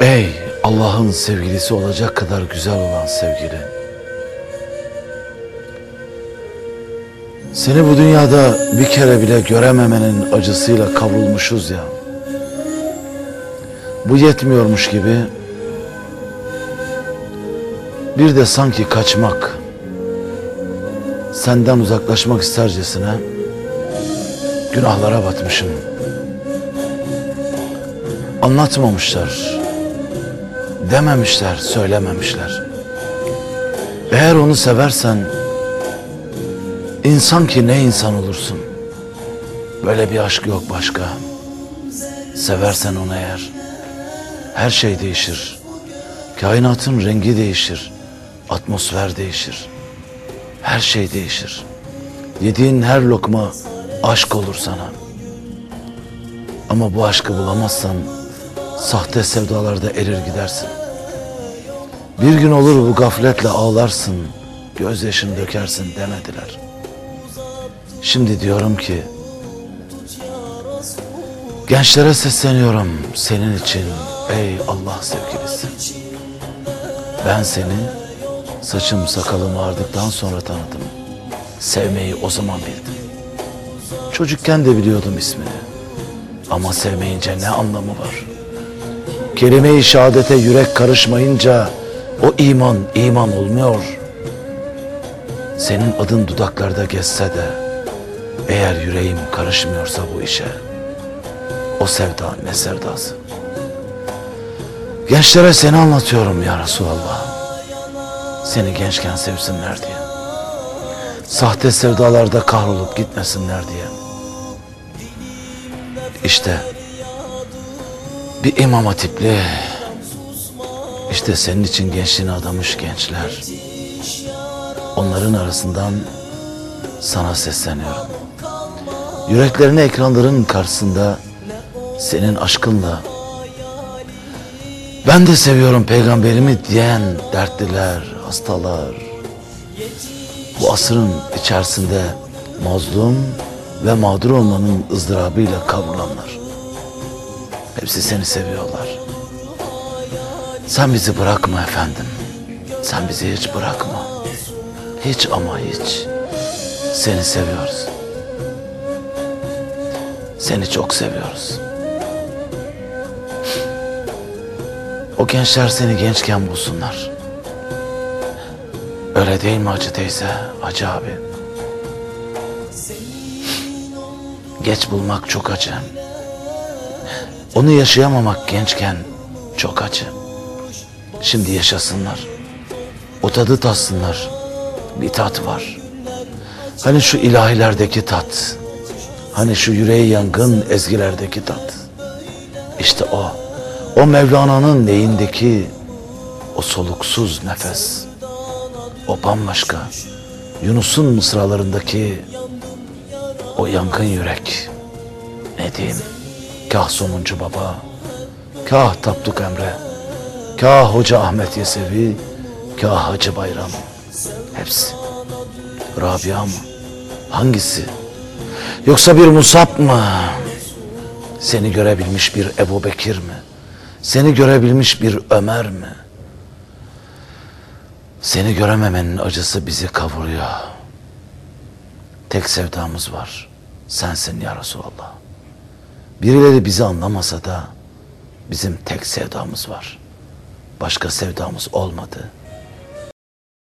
Ey Allah'ın sevgilisi olacak kadar güzel olan sevgili. Seni bu dünyada bir kere bile görememenin acısıyla kavrulmuşuz ya. Bu yetmiyormuş gibi bir de sanki kaçmak, senden uzaklaşmak istercesine günahlara batmışım. Anlatmamışlar, dememişler, söylememişler. Eğer onu seversen, insan ki ne insan olursun. Böyle bir aşk yok başka. Seversen onu eğer, her şey değişir. Kainatın rengi değişir, atmosfer değişir. Her şey değişir. Yediğin her lokma aşk olur sana. Ama bu aşkı bulamazsan sahte sevdalarda erir gidersin. Bir gün olur bu gafletle ağlarsın, gözyaşını dökersin demediler. Şimdi diyorum ki, gençlere sesleniyorum senin için ey Allah sevgilisi. Ben seni saçım sakalım ağardıktan sonra tanıdım. Sevmeyi o zaman bildim. Çocukken de biliyordum ismini. Ama sevmeyince ne anlamı var? Kelime-i şehadete yürek karışmayınca o iman iman olmuyor. Senin adın dudaklarda geçse de eğer yüreğim karışmıyorsa bu işe o sevda ne sevdası? Gençlere seni anlatıyorum ya Resulallah. Seni gençken sevsinler diye. Sahte sevdalarda kahrolup gitmesinler diye. İşte bir imam hatipli işte senin için gençliğini adamış gençler. Onların arasından sana sesleniyorum. Yüreklerini ekranların karşısında senin aşkınla ben de seviyorum peygamberimi diyen dertliler, hastalar. Bu asrın içerisinde mazlum ve mağdur olmanın ızdırabıyla kavrulanlar. Hepsi seni seviyorlar. Sen bizi bırakma efendim. Sen bizi hiç bırakma. Hiç ama hiç. Seni seviyoruz. Seni çok seviyoruz. O gençler seni gençken bulsunlar. Öyle değil mi Hacı teyze, Hacı abi? Geç bulmak çok acı. Onu yaşayamamak gençken çok acı. Şimdi yaşasınlar. O tadı tatsınlar. Bir tat var. Hani şu ilahilerdeki tat. Hani şu yüreği yangın ezgilerdeki tat. İşte o. O Mevlana'nın neyindeki o soluksuz nefes. O bambaşka. Yunus'un mısralarındaki o yangın yürek. Ne diyeyim? Kah Somuncu Baba, kah Tapduk Emre, kah Hoca Ahmet Yesevi, kah Hacı Bayram. Hepsi. Rabia mı? Hangisi? Yoksa bir Musab mı? Seni görebilmiş bir Ebu Bekir mi? Seni görebilmiş bir Ömer mi? Seni görememenin acısı bizi kavuruyor. Tek sevdamız var. Sensin ya Resulallah. Birileri bizi anlamasa da bizim tek sevdamız var. Başka sevdamız olmadı.